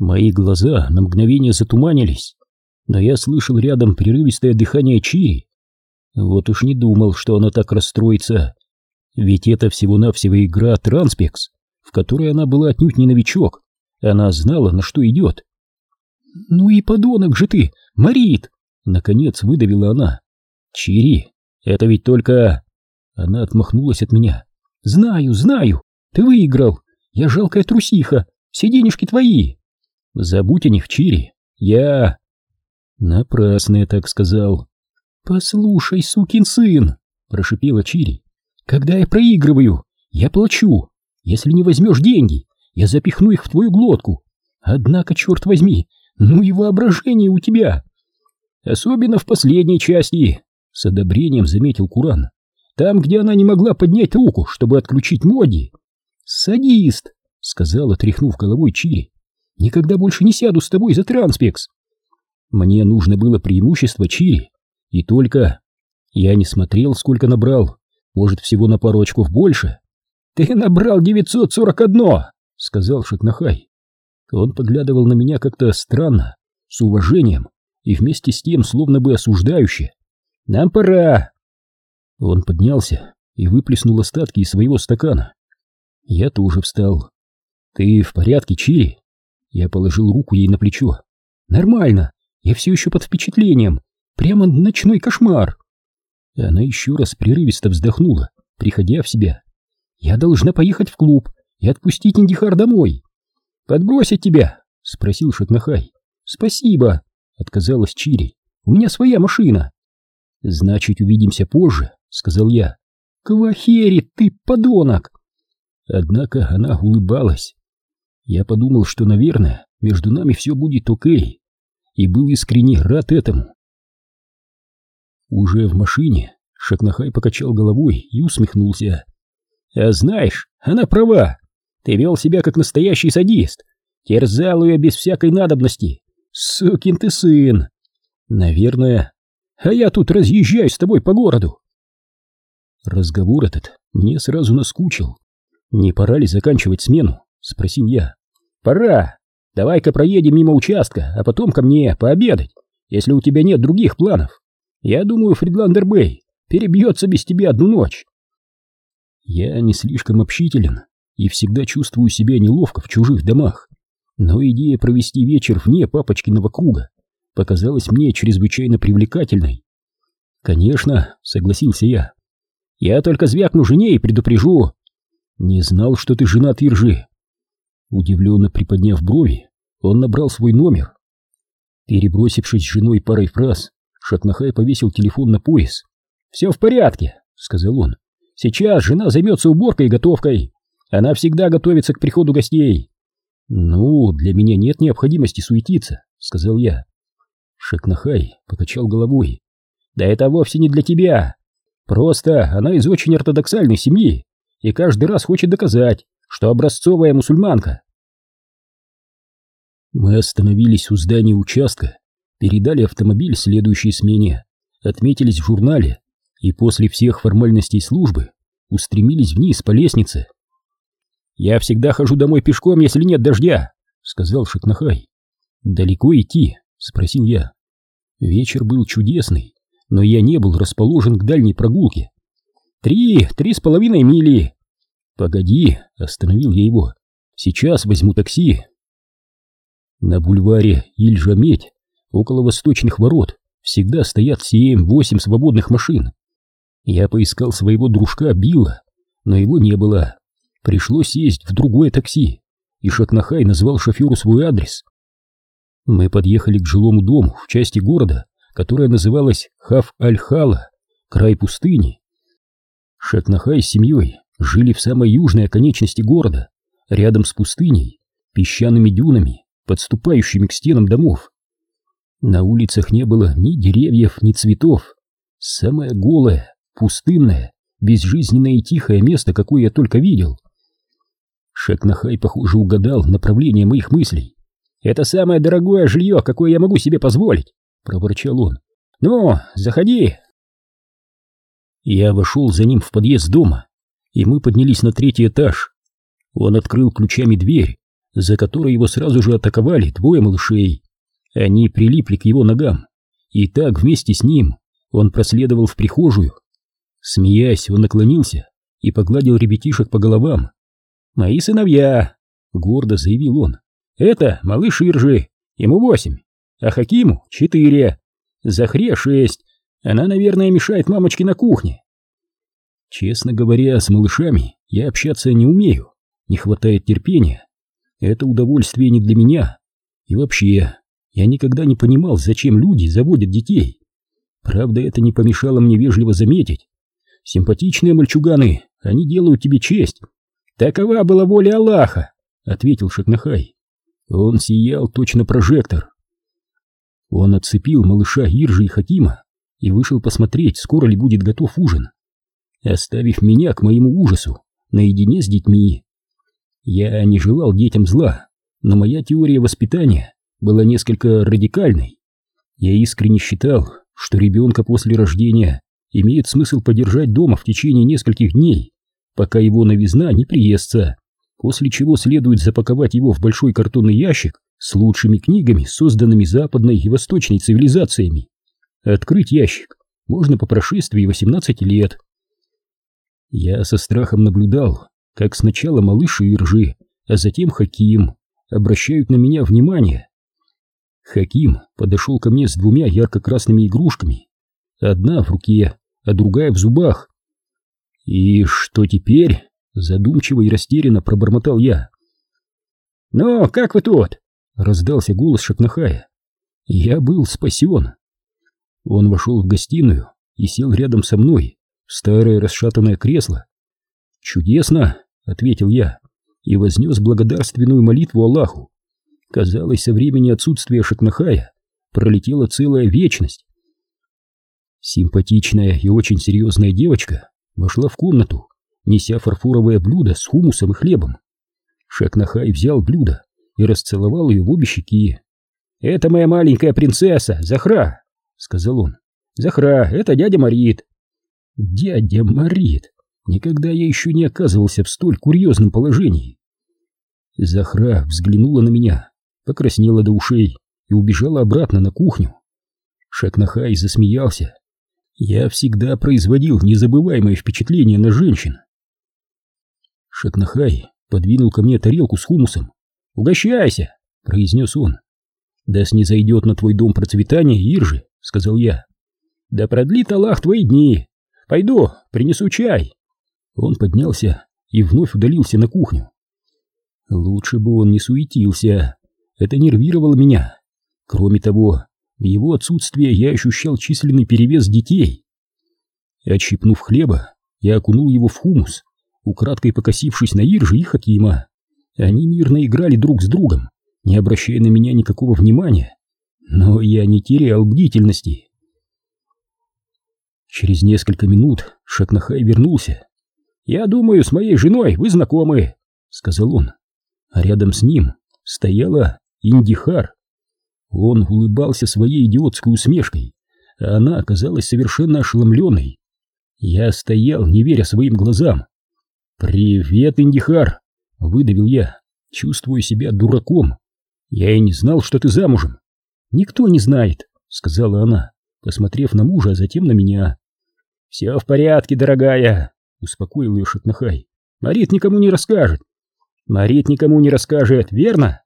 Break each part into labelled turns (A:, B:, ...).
A: Мои глаза на мгновение затуманились, но я слышал рядом прерывистое дыхание Чири. Вот уж не думал, что она так расстроится. Ведь это всего-навсего игра Транспекс, в которой она была отнюдь не новичок. Она знала, на что идет. «Ну и подонок же ты, Марит!» Наконец выдавила она. «Чири, это ведь только...» Она отмахнулась от меня. «Знаю, знаю, ты выиграл. Я жалкая трусиха, все денежки твои». «Забудь о них, Чири. Я...» Напрасно я так сказал. «Послушай, сукин сын!» — прошипела Чири. «Когда я проигрываю, я плачу. Если не возьмешь деньги, я запихну их в твою глотку. Однако, черт возьми, ну и воображение у тебя!» «Особенно в последней части!» — с одобрением заметил Куран. «Там, где она не могла поднять руку, чтобы отключить Моди!» «Садист!» — сказала, тряхнув головой Чири. «Никогда больше не сяду с тобой за транспекс!» Мне нужно было преимущество Чири, и только... Я не смотрел, сколько набрал, может, всего на пару очков больше. «Ты набрал 941!» — сказал Шатнахай. Он поглядывал на меня как-то странно, с уважением и вместе с тем словно бы осуждающе. «Нам пора!» Он поднялся и выплеснул остатки из своего стакана. Я тоже встал. «Ты в порядке, Чири?» Я положил руку ей на плечо. «Нормально, я все еще под впечатлением. Прямо ночной кошмар. Она еще раз прерывисто вздохнула, приходя в себя. Я должна поехать в клуб и отпустить Индихар домой. Подбросить тебя? Спросил Шатнахай. Спасибо, отказалась Чири. У меня своя машина. Значит, увидимся позже, сказал я. Квахери, ты подонок! Однако она улыбалась. Я подумал, что, наверное, между нами все будет окей и был искренне рад этому. Уже в машине Шакнахай покачал головой и усмехнулся. «А знаешь, она права. Ты вел себя как настоящий садист. Терзал ее без всякой надобности. Сукин ты сын. Наверное. А я тут разъезжаю с тобой по городу». Разговор этот мне сразу наскучил. «Не пора ли заканчивать смену?» — спросил я. «Пора. Давай-ка проедем мимо участка, а потом ко мне пообедать, если у тебя нет других планов. Я думаю, Фридландер Бэй перебьется без тебя одну ночь. Я не слишком общителен и всегда чувствую себя неловко в чужих домах, но идея провести вечер вне папочкиного круга показалась мне чрезвычайно привлекательной. «Конечно», — согласился я. «Я только звякну жене и предупрежу». «Не знал, что ты женат, Иржи», Удивленно приподняв брови, он набрал свой номер. Перебросившись с женой парой фраз, Шатнахай повесил телефон на пояс. «Все в порядке», — сказал он. «Сейчас жена займется уборкой и готовкой. Она всегда готовится к приходу гостей». «Ну, для меня нет необходимости суетиться», — сказал я. Шатнахай покачал головой. «Да это вовсе не для тебя. Просто она из очень ортодоксальной семьи и каждый раз хочет доказать, что образцовая мусульманка. Мы остановились у здания участка, передали автомобиль следующей смене, отметились в журнале и после всех формальностей службы устремились вниз по лестнице. «Я всегда хожу домой пешком, если нет дождя», — сказал Шатнахай. «Далеко идти?» — спросил я. Вечер был чудесный, но я не был расположен к дальней прогулке. «Три, три с половиной мили», «Погоди!» — остановил я его. «Сейчас возьму такси!» На бульваре Ильжа-Медь, около восточных ворот, всегда стоят семь-восемь свободных машин. Я поискал своего дружка Билла, но его не было. Пришлось сесть в другое такси, и Шатнахай назвал шоферу свой адрес. Мы подъехали к жилому дому в части города, которая называлась Хав-Аль-Хала, край пустыни. Шатнахай с семьей жили в самой южной оконечности города, рядом с пустыней, песчаными дюнами, подступающими к стенам домов. На улицах не было ни деревьев, ни цветов. Самое голое, пустынное, безжизненное и тихое место, какое я только видел. Шекнахай, похоже, угадал направление моих мыслей. «Это самое дорогое жилье, какое я могу себе позволить», — проворчал он. «Ну, заходи». Я вошел за ним в подъезд дома и мы поднялись на третий этаж. Он открыл ключами дверь, за которой его сразу же атаковали двое малышей. Они прилипли к его ногам, и так вместе с ним он проследовал в прихожую. Смеясь, он наклонился и погладил ребятишек по головам. «Мои сыновья!» — гордо заявил он. «Это малыш Иржи, ему восемь, а Хакиму четыре, Захре шесть. Она, наверное, мешает мамочке на кухне». Честно говоря, с малышами я общаться не умею, не хватает терпения. Это удовольствие не для меня. И вообще, я никогда не понимал, зачем люди заводят детей. Правда, это не помешало мне вежливо заметить. Симпатичные мальчуганы, они делают тебе честь. Такова была воля Аллаха, ответил Шакнахай. Он сиял точно прожектор. Он отцепил малыша Иржи и Хакима и вышел посмотреть, скоро ли будет готов ужин, оставив меня к моему ужасу наедине с детьми. Я не желал детям зла, но моя теория воспитания была несколько радикальной. Я искренне считал, что ребенка после рождения имеет смысл подержать дома в течение нескольких дней, пока его новизна не приестся, после чего следует запаковать его в большой картонный ящик с лучшими книгами, созданными западной и восточной цивилизациями. Открыть ящик можно по прошествии 18 лет. Я со страхом наблюдал, как сначала малыш и ржи, а затем Хаким обращают на меня внимание. Хаким подошел ко мне с двумя ярко-красными игрушками, одна в руке, а другая в зубах. «И что теперь?» — задумчиво и растерянно пробормотал я. «Ну, как вы тут?» — раздался голос Шакнахая. Я был спасен. Он вошел в гостиную и сел рядом со мной старое расшатанное кресло. «Чудесно!» — ответил я и вознес благодарственную молитву Аллаху. Казалось, со времени отсутствия Шакнахая пролетела целая вечность. Симпатичная и очень серьезная девочка вошла в комнату, неся фарфоровое блюдо с хумусом и хлебом. Шакнахай взял блюдо и расцеловал ее в обе щеки. «Это моя маленькая принцесса, Захра!» — сказал он. «Захра, это дядя Марит!» «Дядя Марит!» Никогда я еще не оказывался в столь курьезном положении. Захра взглянула на меня, покраснела до ушей и убежала обратно на кухню. Шакнахай засмеялся. Я всегда производил незабываемое впечатление на женщин. Шакнахай подвинул ко мне тарелку с хумусом. «Угощайся!» — произнес он. «Да снизойдет на твой дом процветание, Иржи!» — сказал я. «Да продлит Аллах твои дни! Пойду, принесу чай!» Он поднялся и вновь удалился на кухню. Лучше бы он не суетился. Это нервировало меня. Кроме того, в его отсутствие я ощущал численный перевес детей. Отщипнув хлеба, я окунул его в хумус, украдкой покосившись на Иржи и Хакима. Они мирно играли друг с другом, не обращая на меня никакого внимания. Но я не терял бдительности. Через несколько минут Шакнахай вернулся. «Я думаю, с моей женой вы знакомы», — сказал он. А рядом с ним стояла Индихар. Он улыбался своей идиотской усмешкой, а она оказалась совершенно ошеломленной. Я стоял, не веря своим глазам. «Привет, Индихар!» — выдавил я, чувствуя себя дураком. «Я и не знал, что ты замужем». «Никто не знает», — сказала она, посмотрев на мужа, а затем на меня. «Все в порядке, дорогая», — успокоил ее Шатнахай. «Марит никому не расскажет». «Марит никому не расскажет, верно?»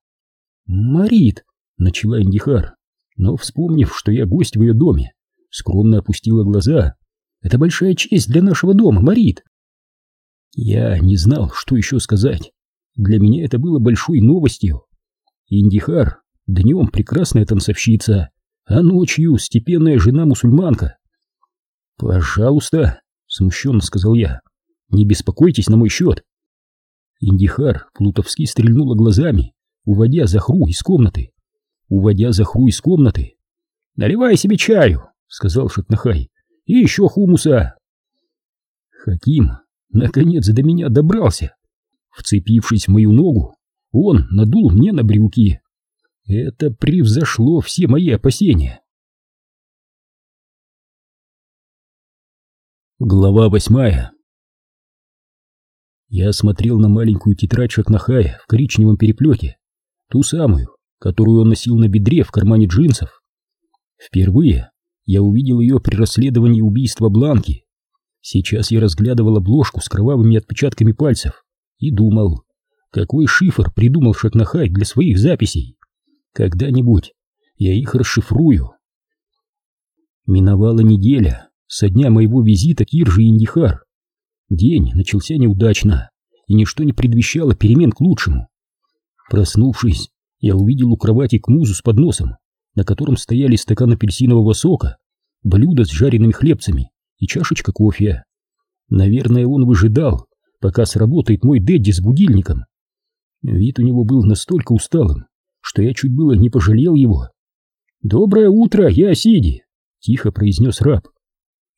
A: «Марит», — начала Индихар, но, вспомнив, что я гость в ее доме, скромно опустила глаза. «Это большая честь для нашего дома, Марит». Я не знал, что еще сказать. Для меня это было большой новостью. Индихар днем прекрасная танцовщица, а ночью степенная жена-мусульманка. «Пожалуйста», — смущенно сказал я, — «не беспокойтесь на мой счет». Индихар плутовски стрельнула глазами, уводя Захру из комнаты. Уводя Захру из комнаты. «Наливай себе чаю», — сказал Шатнахай, — «и еще хумуса». Хаким, наконец, до меня добрался. Вцепившись в мою ногу, он надул мне на брюки. Это превзошло все мои опасения. Глава восьмая Я смотрел на маленькую тетрадь Шакнахая в коричневом переплете ту самую, которую он носил на бедре в кармане джинсов. Впервые я увидел ее при расследовании убийства Бланки. Сейчас я разглядывал обложку с кровавыми отпечатками пальцев и думал, какой шифр придумал Шакнахай для своих записей. Когда-нибудь я их расшифрую. Миновала неделя со дня моего визита к Ирже Индихар. День начался неудачно, и ничто не предвещало перемен к лучшему. Проснувшись, я увидел у кровати Кмузу с подносом, на котором стояли стакан апельсинового сока, блюдо с жареными хлебцами и чашечка кофе. Наверное, он выжидал, пока сработает мой Дэдди с будильником. Вид у него был настолько усталым, что я чуть было не пожалел его. «Доброе утро, я Сиди!» — тихо произнес раб.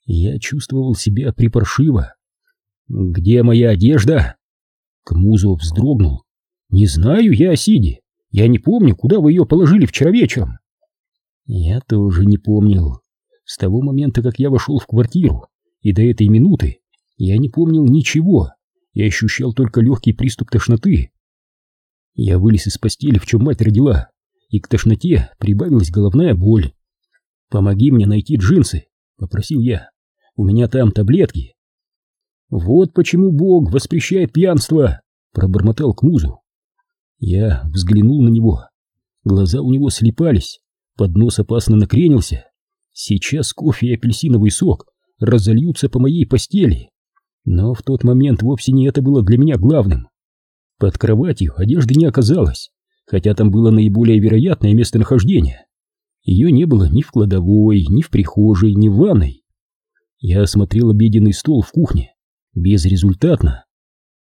A: Я чувствовал себя припаршиво. «Где моя одежда?» Кмузов вздрогнул. «Не знаю, я Сиди. Я не помню, куда вы ее положили вчера вечером». Я тоже не помнил. С того момента, как я вошел в квартиру, и до этой минуты, я не помнил ничего. Я ощущал только легкий приступ тошноты. Я вылез из постели, в чем мать родила, и к тошноте прибавилась головная боль. «Помоги мне найти джинсы», — попросил я. «У меня там таблетки». «Вот почему Бог воспрещает пьянство», — пробормотал Кмузу. Я взглянул на него. Глаза у него слепались, поднос опасно накренился. Сейчас кофе и апельсиновый сок разольются по моей постели. Но в тот момент вовсе не это было для меня главным. Под кроватью одежды не оказалось, хотя там было наиболее вероятное местонахождение. Ее не было ни в кладовой, ни в прихожей, ни в ванной. Я осмотрел обеденный стол в кухне. Безрезультатно.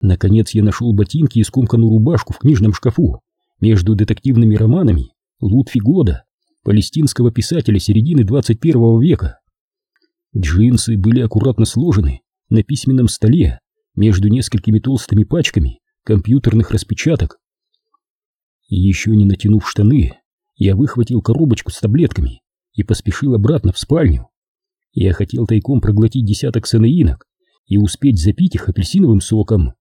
A: Наконец я нашел ботинки и скомканную рубашку в книжном шкафу между детективными романами Лутфи Года, палестинского писателя середины 21 века. Джинсы были аккуратно сложены на письменном столе между несколькими толстыми пачками компьютерных распечаток. И еще не натянув штаны, я выхватил коробочку с таблетками и поспешил обратно в спальню. Я хотел тайком проглотить десяток санеинок и успеть запить их апельсиновым соком.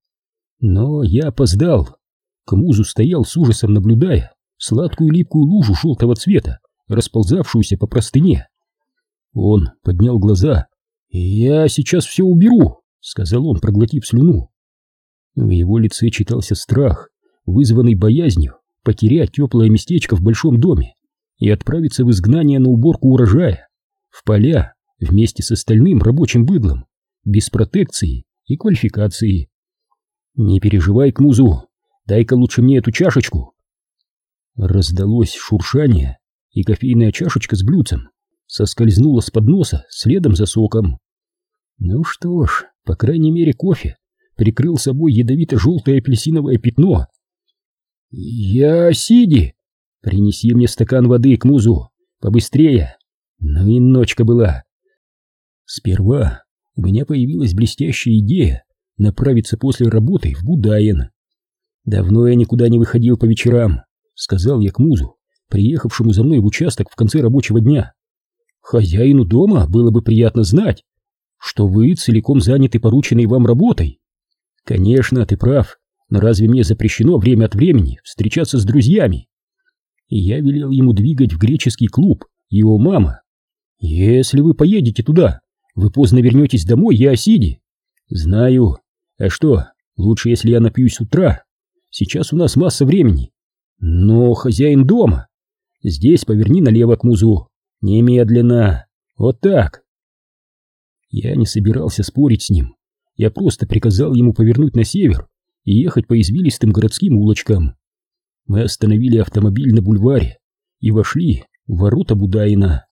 A: Но я опоздал. К музу стоял с ужасом, наблюдая сладкую липкую лужу желтого цвета, расползавшуюся по простыне. Он поднял глаза. «Я сейчас все уберу», — сказал он, проглотив слюну. В его лице читался страх, вызванный боязнью потерять теплое местечко в большом доме и отправиться в изгнание на уборку урожая, в поля вместе с остальным рабочим быдлом, без протекции и квалификации. «Не переживай, к музу, дай-ка лучше мне эту чашечку». Раздалось шуршание, и кофейная чашечка с блюдцем соскользнула с подноса следом за соком. Ну что ж, по крайней мере кофе прикрыл собой ядовито-желтое апельсиновое пятно. «Я Сиди! Принеси мне стакан воды к музу, побыстрее!» Ну и ночка была. Сперва у меня появилась блестящая идея направиться после работы в Будаин. «Давно я никуда не выходил по вечерам», — сказал я к музу, приехавшему за мной в участок в конце рабочего дня. «Хозяину дома было бы приятно знать, что вы целиком заняты порученной вам работой. Конечно, ты прав, но разве мне запрещено время от времени встречаться с друзьями? И я велел ему двигать в греческий клуб, его мама. Если вы поедете туда, вы поздно вернетесь домой, я Осиди. Знаю. А что, лучше, если я напьюсь утра? Сейчас у нас масса времени. Но хозяин дома. Здесь поверни налево к музу. Немедленно. Вот так. Я не собирался спорить с ним. Я просто приказал ему повернуть на север и ехать по извилистым городским улочкам. Мы остановили автомобиль на бульваре и вошли в ворота Будаина.